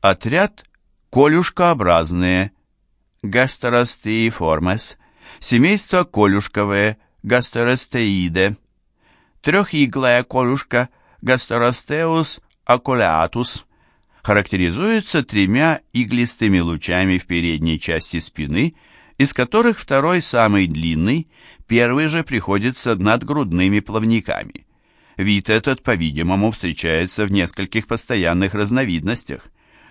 Отряд колюшкообразные, гастеростеиформес, семейство колюшковые, гастеростеиде, трехиглая колюшка, гастеростеус акулеатус, характеризуется тремя иглистыми лучами в передней части спины, из которых второй самый длинный, первый же приходится над грудными плавниками. Вид этот, по-видимому, встречается в нескольких постоянных разновидностях.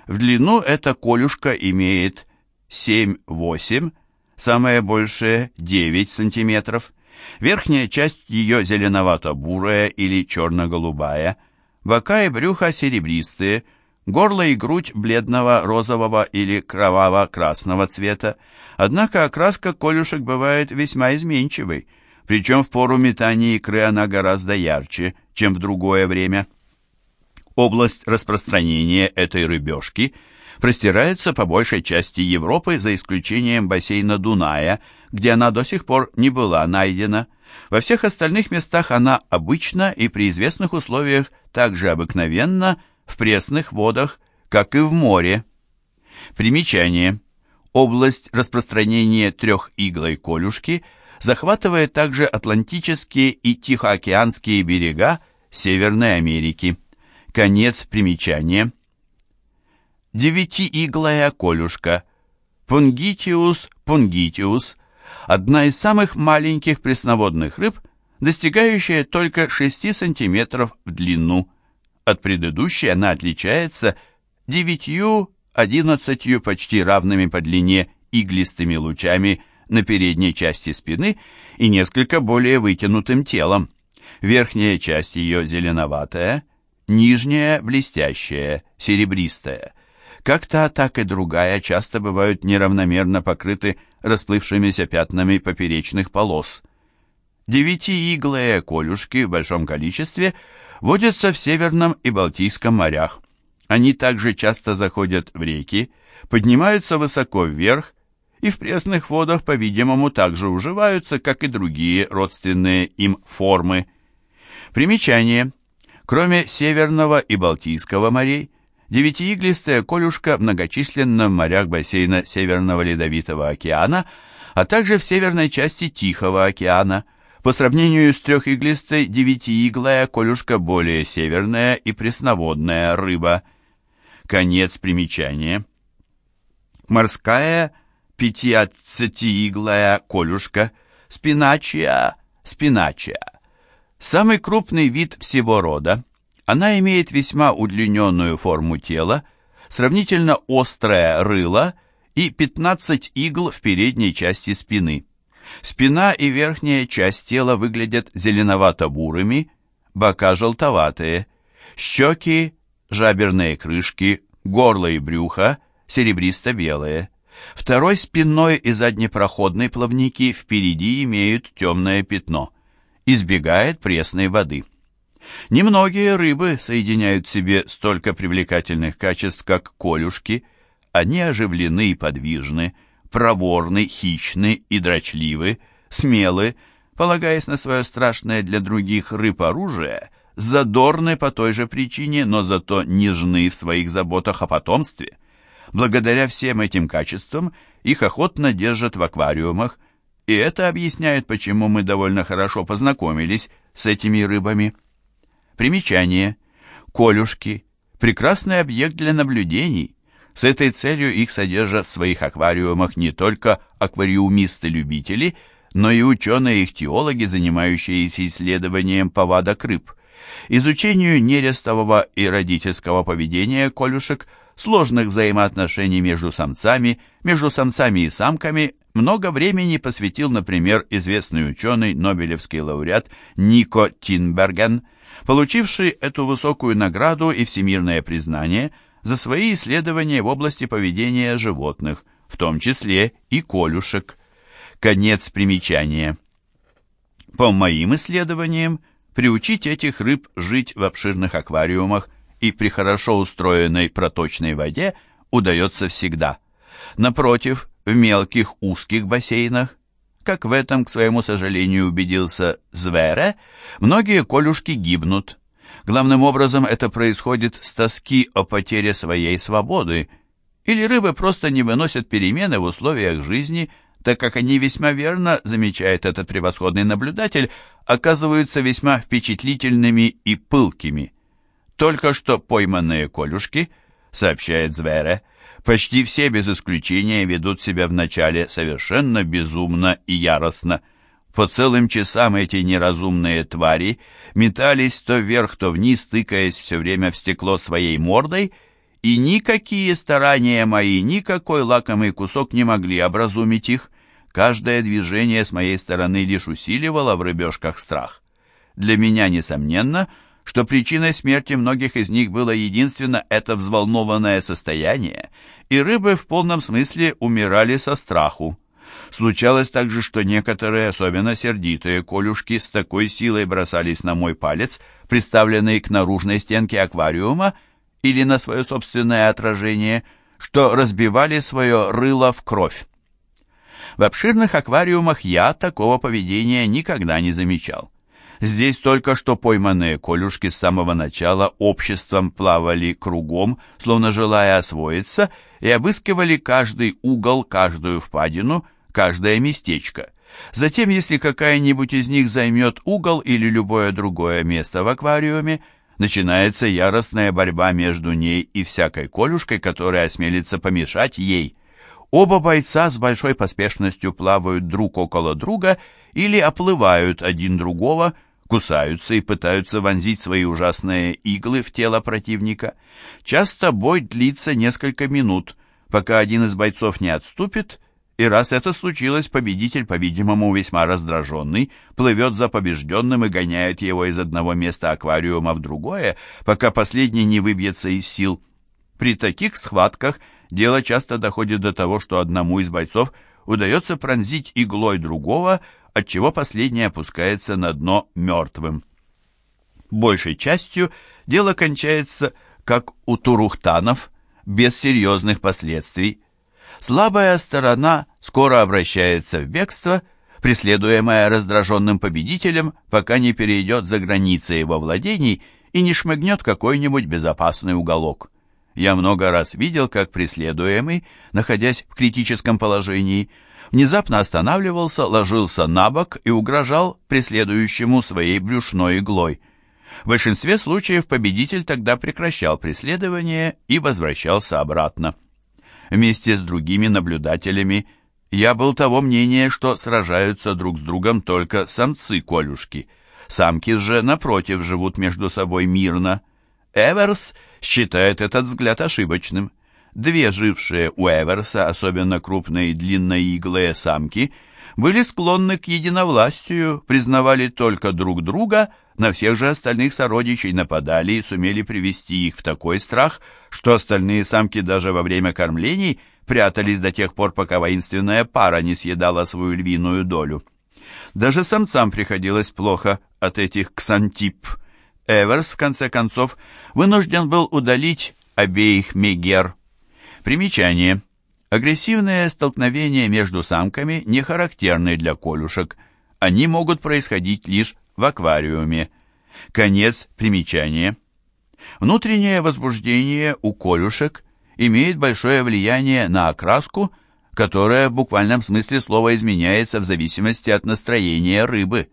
В длину эта колюшка имеет 7-8, самое большее 9 сантиметров. Верхняя часть ее зеленовато-бурая или черно-голубая, бока и брюхо серебристые, горло и грудь бледного розового или кроваво-красного цвета, однако окраска колюшек бывает весьма изменчивой, причем в пору метания икры она гораздо ярче, чем в другое время. Область распространения этой рыбешки простирается по большей части Европы, за исключением бассейна Дуная, где она до сих пор не была найдена. Во всех остальных местах она обычна и при известных условиях также обыкновенна в пресных водах, как и в море. Примечание. Область распространения трехиглой колюшки – захватывает также Атлантические и Тихоокеанские берега Северной Америки. Конец примечания. Девятииглая колюшка Пунгитиус пунгитиус одна из самых маленьких пресноводных рыб, достигающая только 6 см в длину. От предыдущей она отличается 9-11 почти равными по длине иглистыми лучами на передней части спины и несколько более вытянутым телом. Верхняя часть ее зеленоватая, нижняя блестящая, серебристая. Как та, так и другая часто бывают неравномерно покрыты расплывшимися пятнами поперечных полос. Девятииглые колюшки в большом количестве водятся в Северном и Балтийском морях. Они также часто заходят в реки, поднимаются высоко вверх и в пресных водах, по-видимому, также уживаются, как и другие родственные им формы. Примечание. Кроме Северного и Балтийского морей, девятииглистая колюшка в многочисленном морях бассейна Северного Ледовитого океана, а также в северной части Тихого океана. По сравнению с трехиглистой, девятииглая колюшка более северная и пресноводная рыба. Конец примечания. Морская пятиадцатииглая колюшка, спиначия, спиначия. Самый крупный вид всего рода. Она имеет весьма удлиненную форму тела, сравнительно острое рыло и 15 игл в передней части спины. Спина и верхняя часть тела выглядят зеленовато-бурыми, бока желтоватые, щеки, жаберные крышки, горло и брюхо серебристо-белые. Второй спинной и заднепроходный плавники впереди имеют темное пятно. Избегает пресной воды. Немногие рыбы соединяют в себе столько привлекательных качеств, как колюшки. Они оживлены и подвижны, проворны, хищны и дрочливы, смелы, полагаясь на свое страшное для других рыб оружие, задорны по той же причине, но зато нежны в своих заботах о потомстве. Благодаря всем этим качествам их охотно держат в аквариумах, и это объясняет, почему мы довольно хорошо познакомились с этими рыбами. Примечание. Колюшки – прекрасный объект для наблюдений. С этой целью их содержат в своих аквариумах не только аквариумисты-любители, но и ученые-ихтиологи, занимающиеся исследованием повадок рыб. Изучению нерестового и родительского поведения колюшек – сложных взаимоотношений между самцами, между самцами и самками много времени посвятил, например, известный ученый, нобелевский лауреат Нико Тинберген, получивший эту высокую награду и всемирное признание за свои исследования в области поведения животных, в том числе и колюшек. Конец примечания. По моим исследованиям, приучить этих рыб жить в обширных аквариумах и при хорошо устроенной проточной воде удается всегда. Напротив, в мелких узких бассейнах, как в этом, к своему сожалению, убедился Звере, многие колюшки гибнут. Главным образом это происходит с тоски о потере своей свободы, или рыбы просто не выносят перемены в условиях жизни, так как они весьма верно, замечает этот превосходный наблюдатель, оказываются весьма впечатлительными и пылкими. Только что пойманные колюшки, сообщает Звере, почти все без исключения ведут себя вначале совершенно безумно и яростно. По целым часам эти неразумные твари метались то вверх, то вниз, тыкаясь все время в стекло своей мордой, и никакие старания мои, никакой лакомый кусок не могли образумить их. Каждое движение с моей стороны лишь усиливало в рыбешках страх. Для меня, несомненно, — что причиной смерти многих из них было единственно это взволнованное состояние, и рыбы в полном смысле умирали со страху. Случалось также, что некоторые, особенно сердитые колюшки, с такой силой бросались на мой палец, приставленный к наружной стенке аквариума, или на свое собственное отражение, что разбивали свое рыло в кровь. В обширных аквариумах я такого поведения никогда не замечал. Здесь только что пойманные колюшки с самого начала обществом плавали кругом, словно желая освоиться, и обыскивали каждый угол, каждую впадину, каждое местечко. Затем, если какая-нибудь из них займет угол или любое другое место в аквариуме, начинается яростная борьба между ней и всякой колюшкой, которая осмелится помешать ей. Оба бойца с большой поспешностью плавают друг около друга или оплывают один другого, кусаются и пытаются вонзить свои ужасные иглы в тело противника. Часто бой длится несколько минут, пока один из бойцов не отступит, и раз это случилось, победитель, по-видимому, весьма раздраженный, плывет за побежденным и гоняет его из одного места аквариума в другое, пока последний не выбьется из сил. При таких схватках дело часто доходит до того, что одному из бойцов удается пронзить иглой другого, отчего последний опускается на дно мертвым. Большей частью дело кончается, как у турухтанов, без серьезных последствий. Слабая сторона скоро обращается в бегство, преследуемая раздраженным победителем, пока не перейдет за границы его владений и не шмыгнет какой-нибудь безопасный уголок. Я много раз видел, как преследуемый, находясь в критическом положении, внезапно останавливался, ложился на бок и угрожал преследующему своей брюшной иглой. В большинстве случаев победитель тогда прекращал преследование и возвращался обратно. Вместе с другими наблюдателями я был того мнения, что сражаются друг с другом только самцы-колюшки. Самки же, напротив, живут между собой мирно. Эверс считает этот взгляд ошибочным. Две жившие у Эверса, особенно крупные длинноиглые самки, были склонны к единовластию, признавали только друг друга, на всех же остальных сородичей нападали и сумели привести их в такой страх, что остальные самки даже во время кормлений прятались до тех пор, пока воинственная пара не съедала свою львиную долю. Даже самцам приходилось плохо от этих ксантип. Эверс, в конце концов, вынужден был удалить обеих мегер. Примечание. Агрессивные столкновения между самками не характерны для колюшек. Они могут происходить лишь в аквариуме. Конец примечания. Внутреннее возбуждение у колюшек имеет большое влияние на окраску, которая в буквальном смысле слова изменяется в зависимости от настроения рыбы.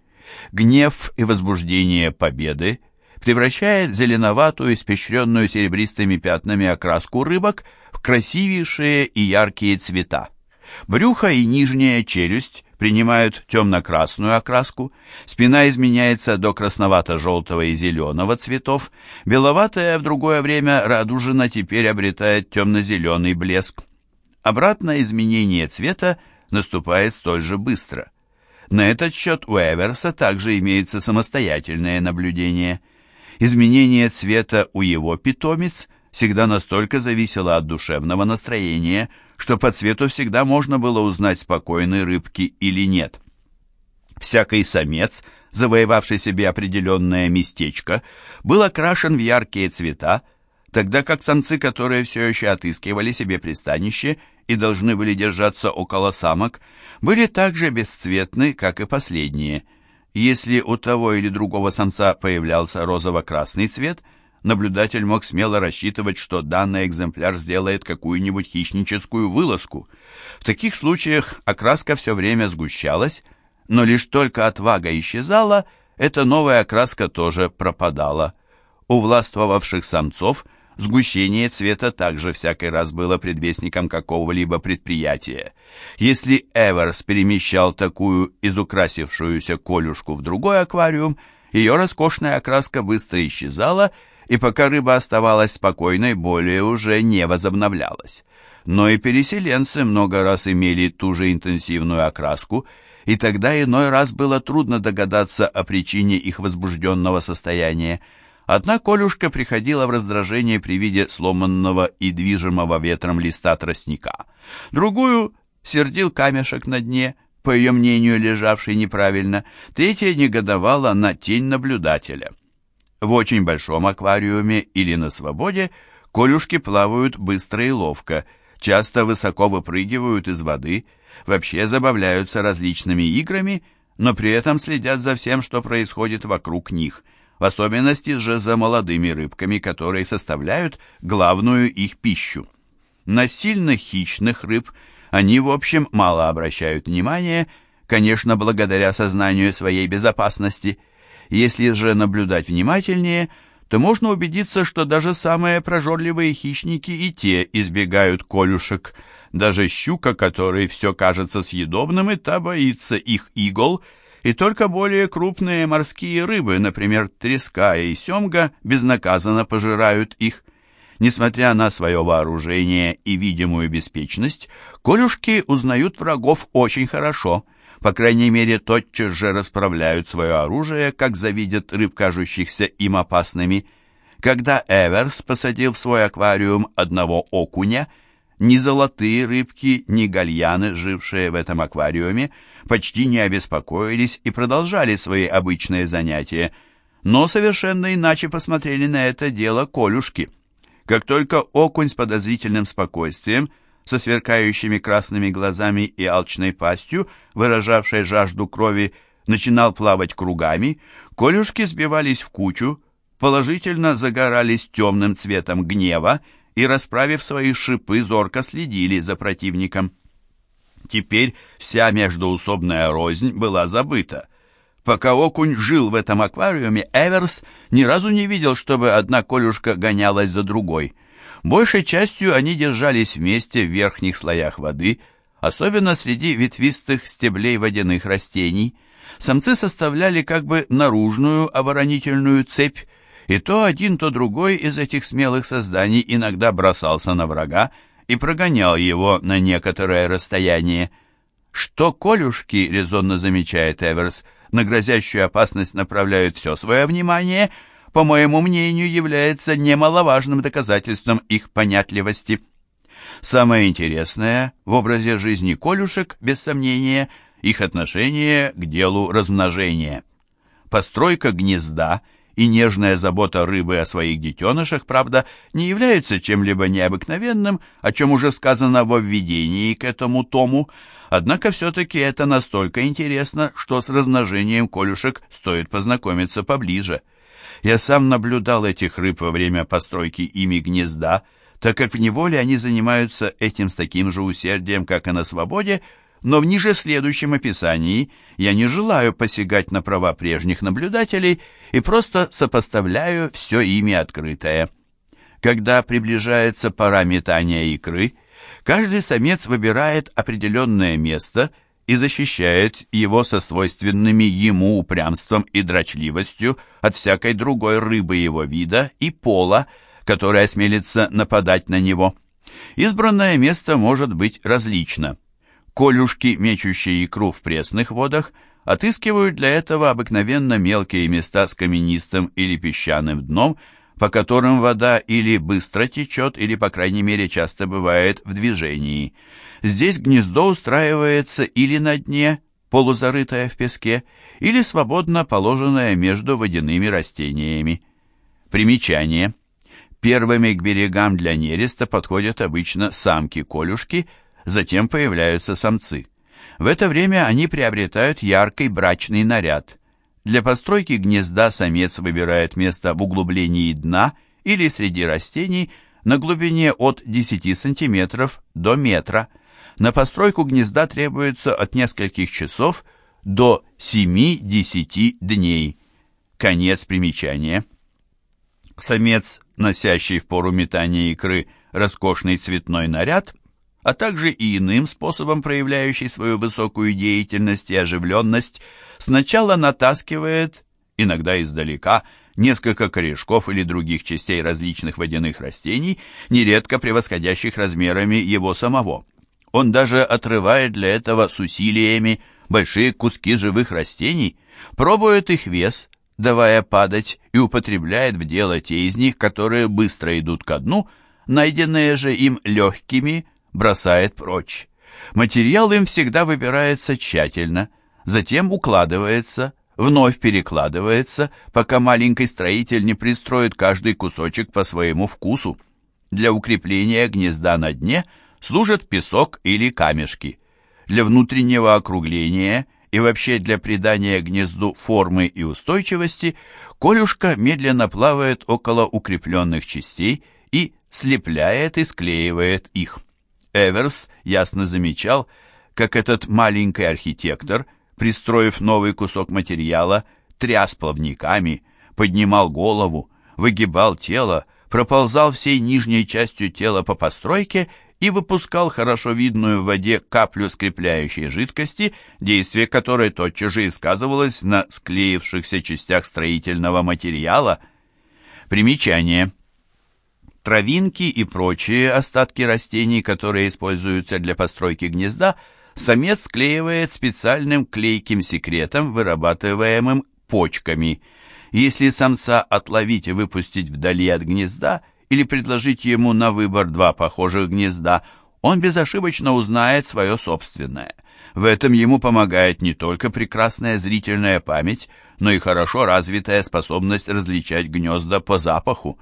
Гнев и возбуждение победы превращает зеленоватую, испещренную серебристыми пятнами окраску рыбок в красивейшие и яркие цвета. Брюхо и нижняя челюсть принимают темно-красную окраску, спина изменяется до красновато-желтого и зеленого цветов, беловатая в другое время радужина теперь обретает темно-зеленый блеск. Обратное изменение цвета наступает столь же быстро. На этот счет у Эверса также имеется самостоятельное наблюдение. Изменение цвета у его питомец всегда настолько зависело от душевного настроения, что по цвету всегда можно было узнать, спокойной рыбки или нет. Всякий самец, завоевавший себе определенное местечко, был окрашен в яркие цвета, тогда как самцы, которые все еще отыскивали себе пристанище и должны были держаться около самок, были так же бесцветны, как и последние. Если у того или другого самца появлялся розово-красный цвет, наблюдатель мог смело рассчитывать, что данный экземпляр сделает какую-нибудь хищническую вылазку. В таких случаях окраска все время сгущалась, но лишь только отвага исчезала, эта новая окраска тоже пропадала. У властвовавших самцов Сгущение цвета также всякий раз было предвестником какого-либо предприятия. Если Эверс перемещал такую изукрасившуюся колюшку в другой аквариум, ее роскошная окраска быстро исчезала, и пока рыба оставалась спокойной, более уже не возобновлялась. Но и переселенцы много раз имели ту же интенсивную окраску, и тогда иной раз было трудно догадаться о причине их возбужденного состояния. Одна колюшка приходила в раздражение при виде сломанного и движимого ветром листа тростника. Другую сердил камешек на дне, по ее мнению, лежавший неправильно. Третья негодовала на тень наблюдателя. В очень большом аквариуме или на свободе колюшки плавают быстро и ловко, часто высоко выпрыгивают из воды, вообще забавляются различными играми, но при этом следят за всем, что происходит вокруг них – в особенности же за молодыми рыбками, которые составляют главную их пищу. На сильных хищных рыб они, в общем, мало обращают внимания, конечно, благодаря сознанию своей безопасности. Если же наблюдать внимательнее, то можно убедиться, что даже самые прожорливые хищники и те избегают колюшек. Даже щука, которой все кажется съедобным, и та боится их игл – и только более крупные морские рыбы, например, треска и семга, безнаказанно пожирают их. Несмотря на свое вооружение и видимую беспечность, колюшки узнают врагов очень хорошо, по крайней мере, тотчас же расправляют свое оружие, как завидят рыб, кажущихся им опасными. Когда Эверс посадил в свой аквариум одного окуня – ни золотые рыбки, ни гальяны, жившие в этом аквариуме, почти не обеспокоились и продолжали свои обычные занятия, но совершенно иначе посмотрели на это дело колюшки. Как только окунь с подозрительным спокойствием, со сверкающими красными глазами и алчной пастью, выражавшей жажду крови, начинал плавать кругами, колюшки сбивались в кучу, положительно загорались темным цветом гнева и, расправив свои шипы, зорко следили за противником. Теперь вся междоусобная рознь была забыта. Пока окунь жил в этом аквариуме, Эверс ни разу не видел, чтобы одна колюшка гонялась за другой. Большей частью они держались вместе в верхних слоях воды, особенно среди ветвистых стеблей водяных растений. Самцы составляли как бы наружную оборонительную цепь, и то один, то другой из этих смелых созданий иногда бросался на врага и прогонял его на некоторое расстояние. Что колюшки, резонно замечает Эверс, на грозящую опасность направляют все свое внимание, по моему мнению, является немаловажным доказательством их понятливости. Самое интересное в образе жизни колюшек, без сомнения, их отношение к делу размножения. Постройка гнезда – и нежная забота рыбы о своих детенышах, правда, не являются чем-либо необыкновенным, о чем уже сказано во введении к этому тому, однако все-таки это настолько интересно, что с размножением колюшек стоит познакомиться поближе. Я сам наблюдал этих рыб во время постройки ими гнезда, так как в неволе они занимаются этим с таким же усердием, как и на свободе, но в ниже следующем описании я не желаю посягать на права прежних наблюдателей и просто сопоставляю все ими открытое. Когда приближается пора метания икры, каждый самец выбирает определенное место и защищает его со свойственными ему упрямством и дрочливостью от всякой другой рыбы его вида и пола, которая смелится нападать на него. Избранное место может быть различно – Колюшки, мечущие икру в пресных водах, отыскивают для этого обыкновенно мелкие места с каменистым или песчаным дном, по которым вода или быстро течет, или, по крайней мере, часто бывает в движении. Здесь гнездо устраивается или на дне, полузарытое в песке, или свободно положенное между водяными растениями. Примечание. Первыми к берегам для нереста подходят обычно самки-колюшки – затем появляются самцы. В это время они приобретают яркий брачный наряд. Для постройки гнезда самец выбирает место в углублении дна или среди растений на глубине от 10 см до метра. На постройку гнезда требуется от нескольких часов до 7-10 дней. Конец примечания. Самец, носящий в пору метания икры роскошный цветной наряд, а также и иным способом проявляющий свою высокую деятельность и оживленность, сначала натаскивает, иногда издалека, несколько корешков или других частей различных водяных растений, нередко превосходящих размерами его самого. Он даже отрывает для этого с усилиями большие куски живых растений, пробует их вес, давая падать, и употребляет в дело те из них, которые быстро идут ко дну, найденные же им легкими, бросает прочь. Материал им всегда выбирается тщательно, затем укладывается, вновь перекладывается, пока маленький строитель не пристроит каждый кусочек по своему вкусу. Для укрепления гнезда на дне служат песок или камешки. Для внутреннего округления и вообще для придания гнезду формы и устойчивости колюшка медленно плавает около укрепленных частей и слепляет и склеивает их. Эверс ясно замечал, как этот маленький архитектор, пристроив новый кусок материала, тряс плавниками, поднимал голову, выгибал тело, проползал всей нижней частью тела по постройке и выпускал хорошо видную в воде каплю скрепляющей жидкости, действие которой тотчас же и сказывалось на склеившихся частях строительного материала. Примечание. Травинки и прочие остатки растений, которые используются для постройки гнезда, самец склеивает специальным клейким секретом, вырабатываемым почками. Если самца отловить и выпустить вдали от гнезда – или предложить ему на выбор два похожих гнезда, он безошибочно узнает свое собственное. В этом ему помогает не только прекрасная зрительная память, но и хорошо развитая способность различать гнезда по запаху.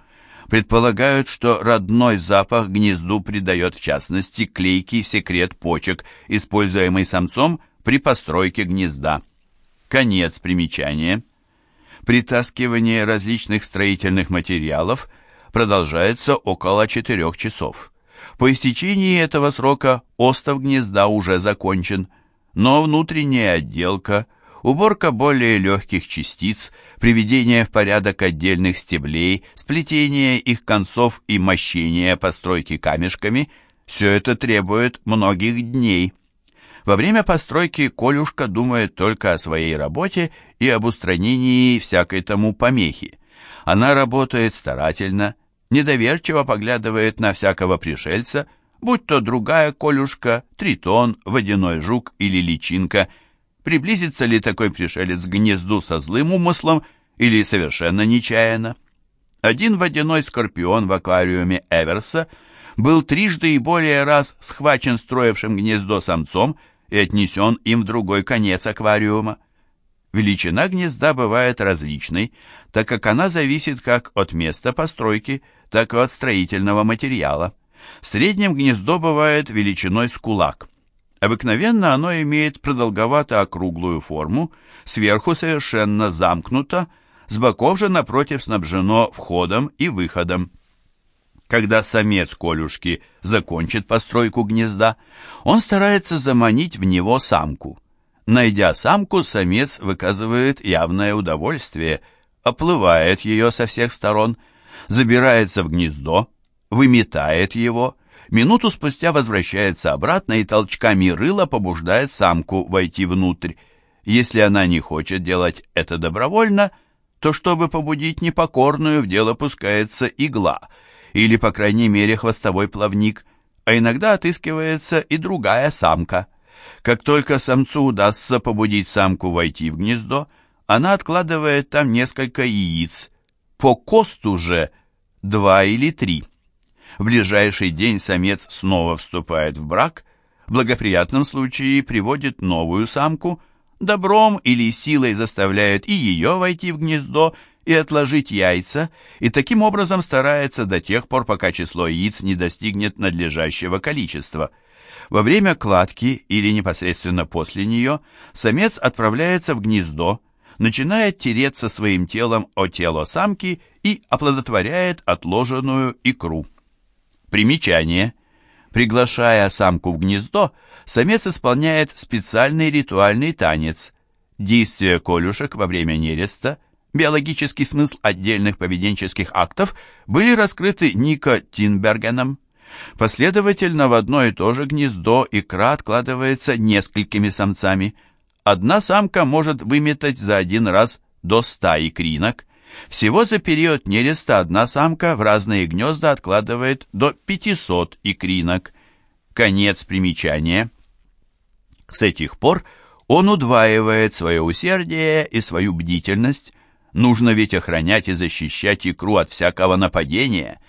Предполагают, что родной запах гнезду придает в частности клейкий секрет почек, используемый самцом при постройке гнезда. Конец примечания. Притаскивание различных строительных материалов – продолжается около 4 часов. По истечении этого срока остов гнезда уже закончен, но внутренняя отделка, уборка более легких частиц, приведение в порядок отдельных стеблей, сплетение их концов и мощение постройки камешками – все это требует многих дней. Во время постройки Колюшка думает только о своей работе и об устранении всякой тому помехи. Она работает старательно, недоверчиво поглядывает на всякого пришельца, будь то другая колюшка, тритон, водяной жук или личинка. Приблизится ли такой пришелец к гнезду со злым умыслом или совершенно нечаянно? Один водяной скорпион в аквариуме Эверса был трижды и более раз схвачен строившим гнездо самцом и отнесен им в другой конец аквариума. Величина гнезда бывает различной, так как она зависит как от места постройки, так и от строительного материала. В среднем гнездо бывает величиной с кулак. Обыкновенно оно имеет продолговато-округлую форму, сверху совершенно замкнуто, с боков же напротив снабжено входом и выходом. Когда самец колюшки закончит постройку гнезда, он старается заманить в него самку. Найдя самку, самец выказывает явное удовольствие, оплывает ее со всех сторон – забирается в гнездо, выметает его, минуту спустя возвращается обратно и толчками рыла побуждает самку войти внутрь. Если она не хочет делать это добровольно, то чтобы побудить непокорную, в дело пускается игла, или, по крайней мере, хвостовой плавник, а иногда отыскивается и другая самка. Как только самцу удастся побудить самку войти в гнездо, она откладывает там несколько яиц, по косту же два или три. В ближайший день самец снова вступает в брак, в благоприятном случае приводит новую самку, добром или силой заставляет и ее войти в гнездо и отложить яйца, и таким образом старается до тех пор, пока число яиц не достигнет надлежащего количества. Во время кладки или непосредственно после нее самец отправляется в гнездо, начинает тереться своим телом о тело самки и оплодотворяет отложенную икру. Примечание. Приглашая самку в гнездо, самец исполняет специальный ритуальный танец. Действия колюшек во время нереста, биологический смысл отдельных поведенческих актов были раскрыты Нико Тинбергеном. Последовательно в одно и то же гнездо икра откладывается несколькими самцами. Одна самка может выметать за один раз до 100 икринок. Всего за период нереста одна самка в разные гнезда откладывает до 500 икринок. Конец примечания. С этих пор он удваивает свое усердие и свою бдительность. Нужно ведь охранять и защищать икру от всякого нападения.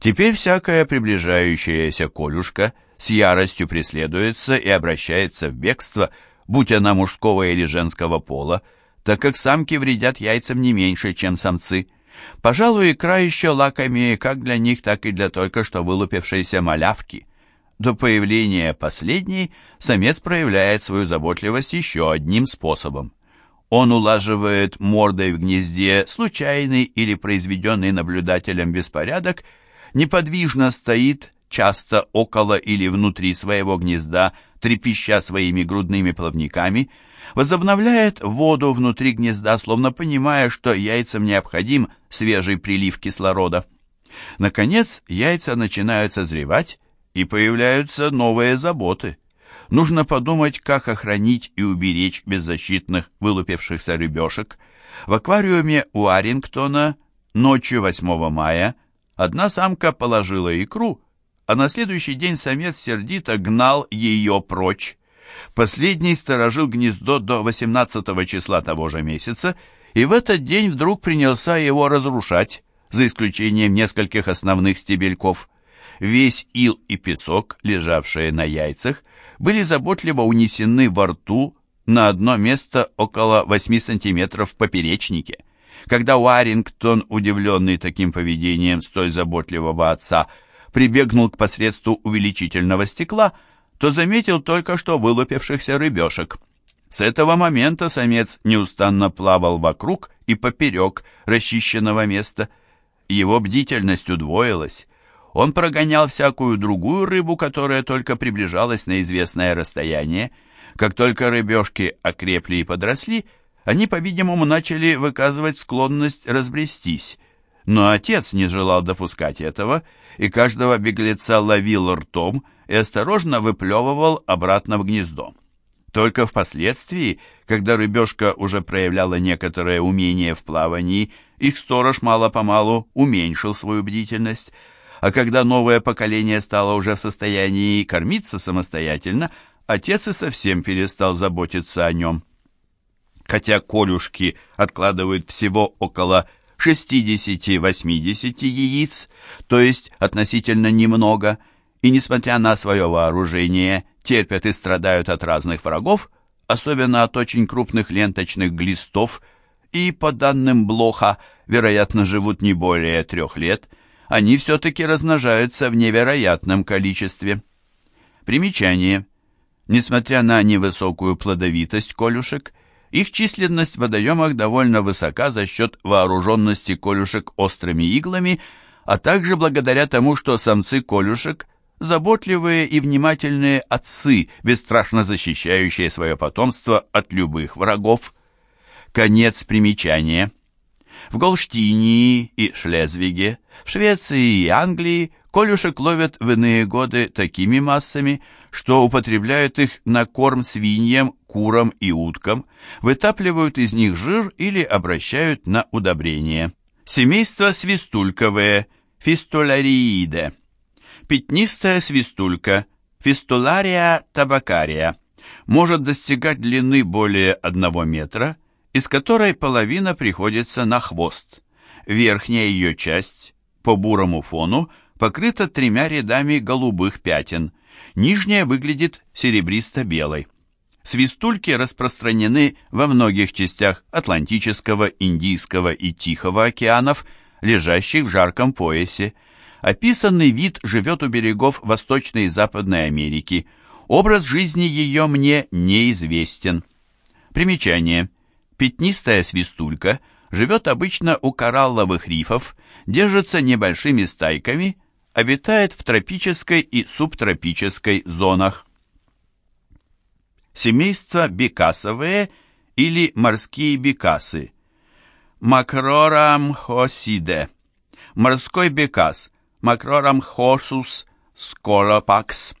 Теперь всякая приближающаяся колюшка с яростью преследуется и обращается в бегство, будь она мужского или женского пола, так как самки вредят яйцам не меньше, чем самцы. Пожалуй, икра еще лакомее как для них, так и для только что вылупившейся малявки. До появления последней самец проявляет свою заботливость еще одним способом. Он улаживает мордой в гнезде случайный или произведенный наблюдателем беспорядок неподвижно стоит, часто около или внутри своего гнезда, трепеща своими грудными плавниками, возобновляет воду внутри гнезда, словно понимая, что яйцам необходим свежий прилив кислорода. Наконец, яйца начинают созревать, и появляются новые заботы. Нужно подумать, как охранить и уберечь беззащитных вылупившихся рыбешек. В аквариуме у Арингтона ночью 8 мая Одна самка положила икру, а на следующий день самец сердито гнал ее прочь. Последний сторожил гнездо до 18 числа того же месяца, и в этот день вдруг принялся его разрушать, за исключением нескольких основных стебельков. Весь ил и песок, лежавшие на яйцах, были заботливо унесены во рту на одно место около 8 сантиметров в поперечнике. Когда Уарингтон, удивленный таким поведением столь заботливого отца, прибегнул к посредству увеличительного стекла, то заметил только что вылупившихся рыбешек. С этого момента самец неустанно плавал вокруг и поперек расчищенного места. Его бдительность удвоилась. Он прогонял всякую другую рыбу, которая только приближалась на известное расстояние. Как только рыбешки окрепли и подросли, они, по-видимому, начали выказывать склонность разбрестись, но отец не желал допускать этого, и каждого беглеца ловил ртом и осторожно выплевывал обратно в гнездо. Только впоследствии, когда рыбешка уже проявляла некоторое умение в плавании, их сторож мало-помалу уменьшил свою бдительность, а когда новое поколение стало уже в состоянии кормиться самостоятельно, отец и совсем перестал заботиться о нем хотя колюшки откладывают всего около 60-80 яиц, то есть относительно немного, и, несмотря на свое вооружение, терпят и страдают от разных врагов, особенно от очень крупных ленточных глистов, и, по данным Блоха, вероятно, живут не более трех лет, они все-таки размножаются в невероятном количестве. Примечание. Несмотря на невысокую плодовитость колюшек, их численность в водоемах довольно высока за счет вооруженности колюшек острыми иглами, а также благодаря тому, что самцы колюшек – заботливые и внимательные отцы, бесстрашно защищающие свое потомство от любых врагов. Конец примечания. В Голштинии и Шлезвиге, в Швеции и Англии колюшек ловят в иные годы такими массами, что употребляют их на корм свиньям, курам и уткам, вытапливают из них жир или обращают на удобрение. Семейство свистульковые, фистулярииде. Пятнистая свистулька, фистулария табакария, может достигать длины более 1 метра, из которой половина приходится на хвост. Верхняя ее часть, по бурому фону, покрыта тремя рядами голубых пятен, нижняя выглядит серебристо-белой. Свистульки распространены во многих частях Атлантического, Индийского и Тихого океанов, лежащих в жарком поясе. Описанный вид живет у берегов Восточной и Западной Америки. Образ жизни ее мне неизвестен. Примечание. Пятнистая свистулька живет обычно у коралловых рифов, держится небольшими стайками, обитает в тропической и субтропической зонах. Семейство бекасовые или морские бекасы. Макрорамхосиде. Морской бекас. Макрорамхосус сколопакс.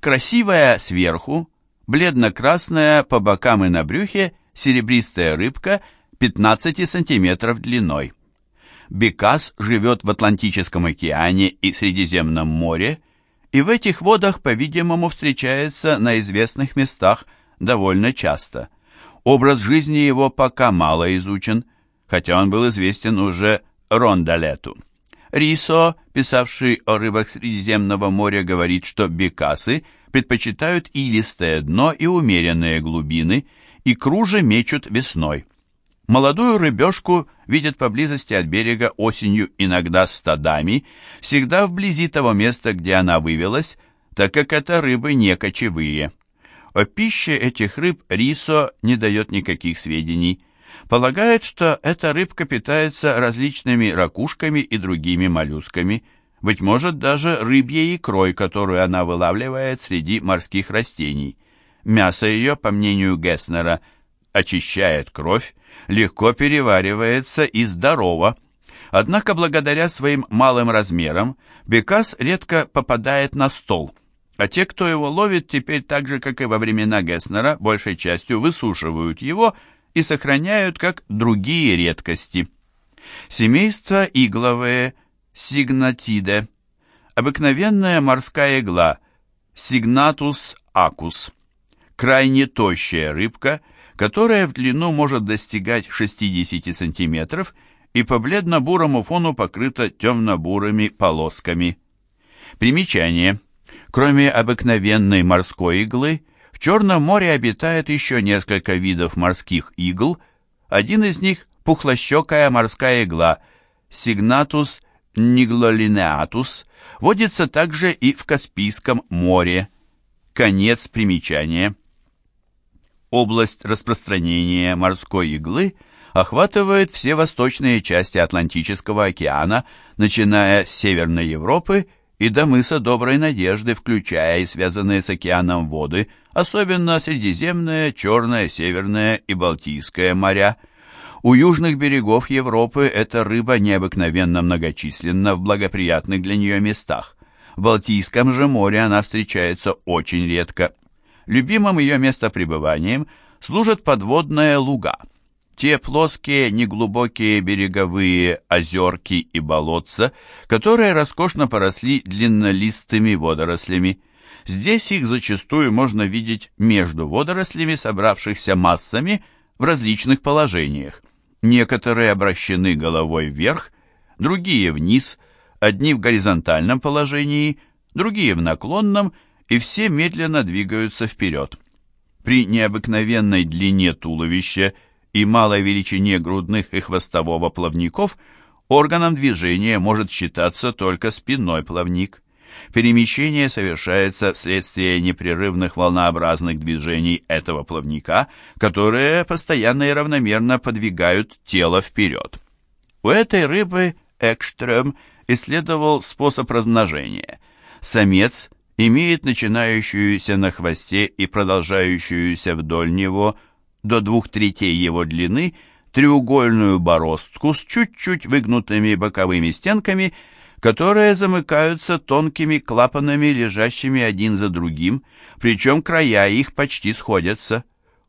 Красивая сверху, бледно-красная по бокам и на брюхе, серебристая рыбка 15 сантиметров длиной. Бекас живет в Атлантическом океане и Средиземном море, и в этих водах, по-видимому, встречается на известных местах довольно часто. Образ жизни его пока мало изучен, хотя он был известен уже Рондалету. Рисо, писавший о рыбах Средиземного моря, говорит, что бекасы предпочитают илистое дно и умеренные глубины, и круже мечут весной. Молодую рыбешку видят поблизости от берега осенью иногда стадами, всегда вблизи того места, где она вывелась, так как это рыбы не кочевые. О пище этих рыб Рисо не дает никаких сведений. Полагает, что эта рыбка питается различными ракушками и другими моллюсками, быть может, даже рыбьей икрой, которую она вылавливает среди морских растений. Мясо ее, по мнению Гесснера, очищает кровь, легко переваривается и здорово. Однако благодаря своим малым размерам бекас редко попадает на стол, а те, кто его ловит, теперь так же, как и во времена Гесснера, большей частью высушивают его и сохраняют как другие редкости. Семейство игловые, сигнатиде, обыкновенная морская игла, сигнатус акус, крайне тощая рыбка, которая в длину может достигать 60 сантиметров и по бледно-бурому фону покрыта темно-бурыми полосками. Примечание. Кроме обыкновенной морской иглы, в Черном море обитает еще несколько видов морских игл. Один из них – пухлощекая морская игла Signatus niglolineatus, водится также и в Каспийском море. Конец примечания. Область распространения морской иглы охватывает все восточные части Атлантического океана, начиная с Северной Европы и до мыса Доброй Надежды, включая и связанные с океаном воды, особенно Средиземное, Черное, Северное и Балтийское моря. У южных берегов Европы эта рыба необыкновенно многочисленна в благоприятных для нее местах. В Балтийском же море она встречается очень редко. Любимым ее местопребыванием служат подводные луга – те плоские, неглубокие береговые озерки и болотца, которые роскошно поросли длиннолистыми водорослями. Здесь их зачастую можно видеть между водорослями, собравшихся массами в различных положениях. Некоторые обращены головой вверх, другие вниз, одни в горизонтальном положении, другие в наклонном, и все медленно двигаются вперед. При необыкновенной длине туловища – и малой величине грудных и хвостового плавников органом движения может считаться только спинной плавник. Перемещение совершается вследствие непрерывных волнообразных движений этого плавника, которые постоянно и равномерно подвигают тело вперед. У этой рыбы Экштрем исследовал способ размножения. Самец имеет начинающуюся на хвосте и продолжающуюся вдоль него – до двух третей его длины треугольную бороздку с чуть-чуть выгнутыми боковыми стенками, которые замыкаются тонкими клапанами, лежащими один за другим, причем края их почти сходятся.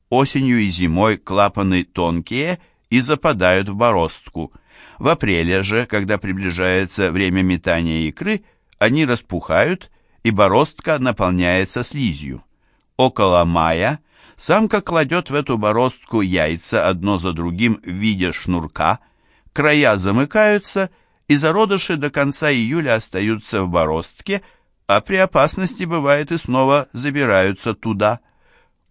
Осенью и зимой клапаны тонкие и западают в бороздку. В апреле же, когда приближается время метания икры, они распухают, и бороздка наполняется слизью. Около мая – Самка кладет в эту бороздку яйца одно за другим в виде шнурка, края замыкаются, и зародыши до конца июля остаются в бороздке, а при опасности бывает и снова забираются туда.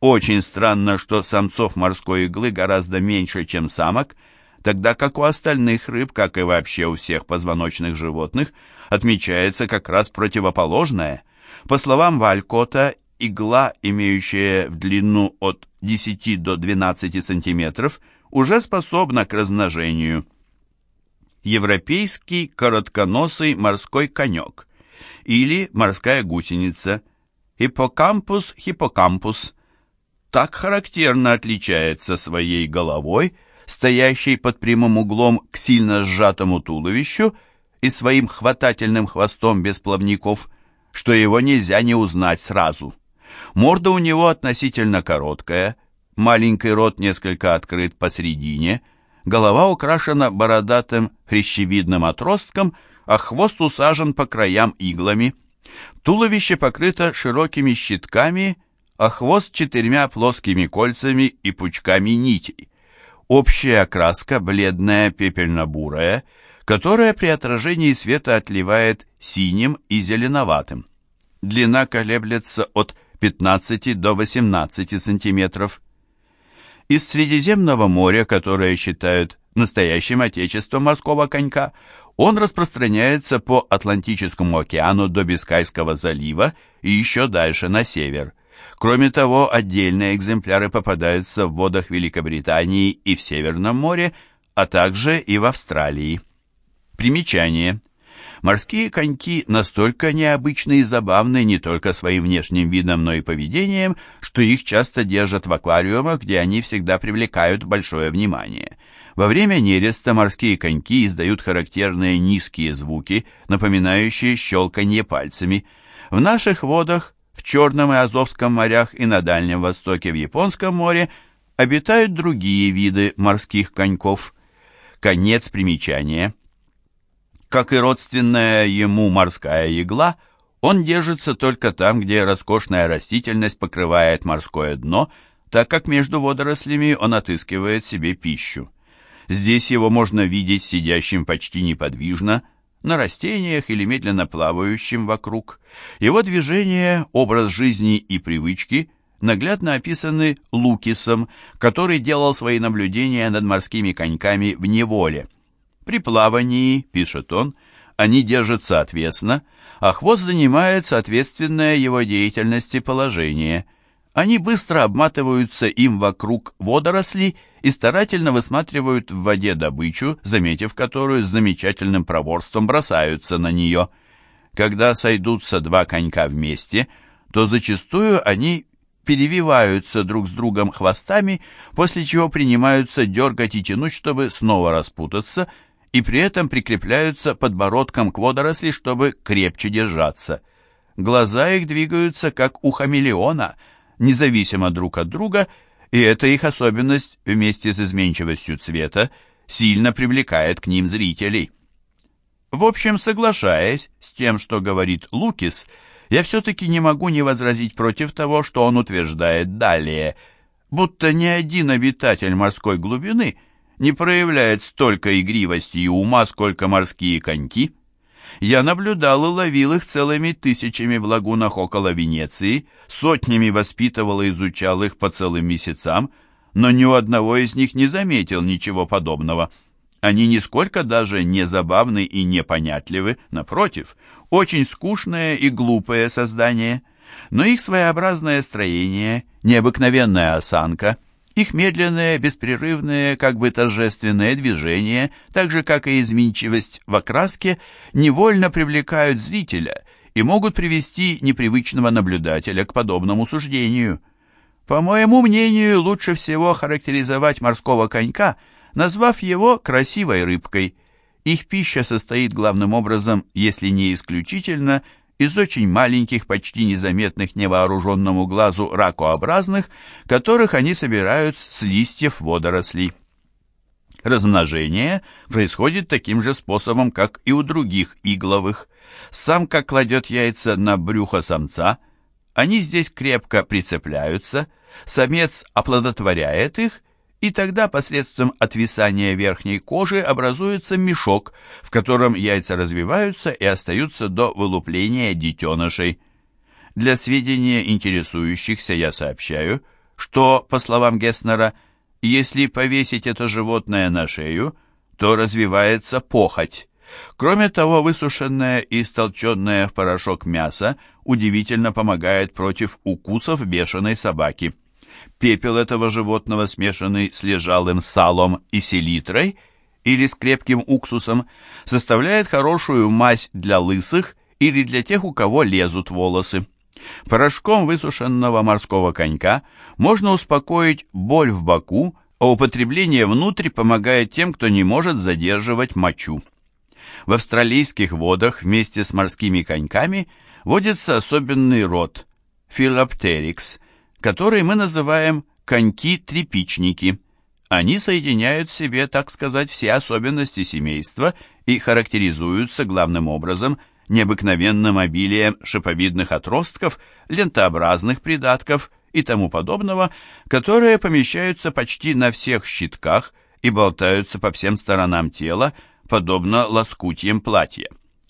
Очень странно, что самцов морской иглы гораздо меньше, чем самок, тогда как у остальных рыб, как и вообще у всех позвоночных животных, отмечается как раз противоположное. По словам Валькота игла, имеющая в длину от 10 до 12 сантиметров, уже способна к размножению. Европейский коротконосый морской конек или морская гусеница Hippocampus hippocampus так характерно отличается своей головой, стоящей под прямым углом к сильно сжатому туловищу и своим хватательным хвостом без плавников, что его нельзя не узнать сразу. Морда у него относительно короткая, маленький рот несколько открыт посередине, голова украшена бородатым хрящевидным отростком, а хвост усажен по краям иглами. Туловище покрыто широкими щитками, а хвост четырьмя плоскими кольцами и пучками нитей. Общая окраска бледная пепельно-бурая, которая при отражении света отливает синим и зеленоватым. Длина колеблется от 15 до 18 сантиметров. Из Средиземного моря, которое считают настоящим отечеством морского конька, он распространяется по Атлантическому океану до Бискайского залива и еще дальше на север. Кроме того, отдельные экземпляры попадаются в водах Великобритании и в Северном море, а также и в Австралии. Примечание. Морские коньки настолько необычны и забавны не только своим внешним видом, но и поведением, что их часто держат в аквариумах, где они всегда привлекают большое внимание. Во время нереста морские коньки издают характерные низкие звуки, напоминающие щелканье пальцами. В наших водах, в Черном и Азовском морях и на Дальнем Востоке в Японском море обитают другие виды морских коньков. Конец примечания. Как и родственная ему морская игла, он держится только там, где роскошная растительность покрывает морское дно, так как между водорослями он отыскивает себе пищу. Здесь его можно видеть сидящим почти неподвижно, на растениях или медленно плавающим вокруг. Его движение, образ жизни и привычки наглядно описаны Лукисом, который делал свои наблюдения над морскими коньками в неволе. При плавании, пишет он, они держатся отвесно, а хвост занимает соответственное его деятельности положение. Они быстро обматываются им вокруг водорослей и старательно высматривают в воде добычу, заметив которую с замечательным проворством бросаются на нее. Когда сойдутся два конька вместе, то зачастую они перевиваются друг с другом хвостами, после чего принимаются дергать и тянуть, чтобы снова распутаться – и при этом прикрепляются подбородком к водоросли, чтобы крепче держаться. Глаза их двигаются, как у хамелеона, независимо друг от друга, и эта их особенность вместе с изменчивостью цвета сильно привлекает к ним зрителей. В общем, соглашаясь с тем, что говорит Лукис, я все-таки не могу не возразить против того, что он утверждает далее, будто ни один обитатель морской глубины – не проявляет столько игривости и ума, сколько морские коньки. Я наблюдал и ловил их целыми тысячами в лагунах около Венеции, сотнями воспитывал и изучал их по целым месяцам, но ни у одного из них не заметил ничего подобного. Они нисколько даже не забавны и непонятливы, напротив, очень скучное и глупое создание. Но их своеобразное строение, необыкновенная осанка — их медленные, беспрерывные, как бы торжественные движения, так же как и изменчивость в окраске, невольно привлекают зрителя и могут привести непривычного наблюдателя к подобному суждению. По моему мнению, лучше всего характеризовать морского конька, назвав его красивой рыбкой. Их пища состоит главным образом, если не исключительно, из очень маленьких, почти незаметных невооруженному глазу ракообразных, которых они собирают с листьев водорослей. Размножение происходит таким же способом, как и у других игловых. Самка кладет яйца на брюхо самца, они здесь крепко прицепляются, самец оплодотворяет их и тогда посредством отвисания верхней кожи образуется мешок, в котором яйца развиваются и остаются до вылупления детенышей. Для сведения интересующихся я сообщаю, что, по словам Гесснера, если повесить это животное на шею, то развивается похоть, Кроме того, высушенное и истолченное в порошок мясо удивительно помогает против укусов бешеной собаки. Пепел этого животного, смешанный с лежалым салом и селитрой или с крепким уксусом, составляет хорошую мазь для лысых или для тех, у кого лезут волосы. Порошком высушенного морского конька можно успокоить боль в боку, а употребление внутрь помогает тем, кто не может задерживать мочу. В австралийских водах вместе с морскими коньками водится особенный род – филоптерикс, который мы называем коньки-трепичники. Они соединяют в себе, так сказать, все особенности семейства и характеризуются главным образом необыкновенным обилием шиповидных отростков, лентообразных придатков и тому подобного, которые помещаются почти на всех щитках и болтаются по всем сторонам тела, подобно лоскутьям платья.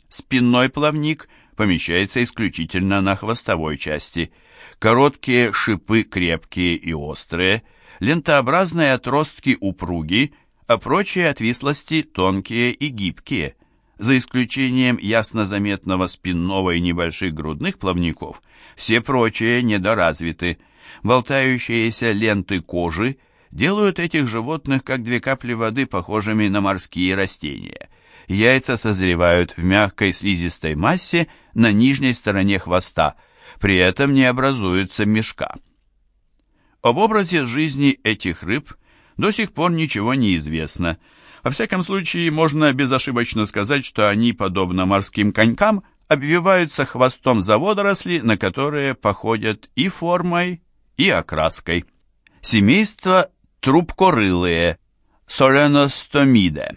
Спинной плавник помещается исключительно на хвостовой части. Короткие шипы крепкие и острые, лентообразные отростки упруги, а прочие отвислости тонкие и гибкие. За исключением ясно заметного спинного и небольших грудных плавников, все прочие недоразвиты. Болтающиеся ленты кожи делают этих животных, как две капли воды, похожими на морские растения. Яйца созревают в мягкой слизистой массе на нижней стороне хвоста, при этом не образуется мешка. Об образе жизни этих рыб до сих пор ничего не известно – во всяком случае, можно безошибочно сказать, что они, подобно морским конькам, обвиваются хвостом за водоросли, на которые походят и формой, и окраской. Семейство трубкорылые, соленостомиде.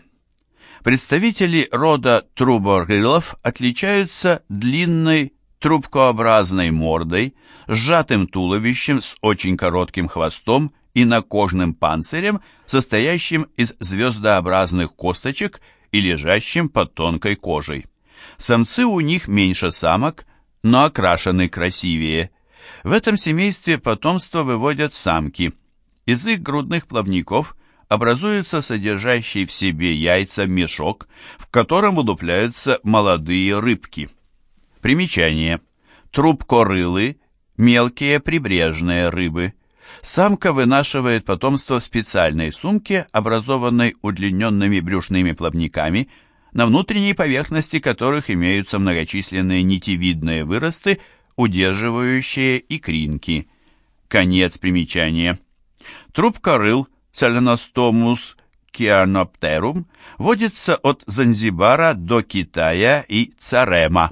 Представители рода труборылов отличаются длинной трубкообразной мордой, сжатым туловищем с очень коротким хвостом и накожным панцирем, состоящим из звездообразных косточек и лежащим под тонкой кожей. Самцы у них меньше самок, но окрашены красивее. В этом семействе потомство выводят самки. Из их грудных плавников образуется содержащий в себе яйца мешок, в котором вылупляются молодые рыбки. Примечание. Трубкорылы – мелкие прибрежные рыбы – Самка вынашивает потомство в специальной сумке, образованной удлиненными брюшными плавниками, на внутренней поверхности которых имеются многочисленные нитевидные выросты, удерживающие икринки. Конец примечания. Трубка рыл Соленостомус кианоптерум водится от Занзибара до Китая и Царема.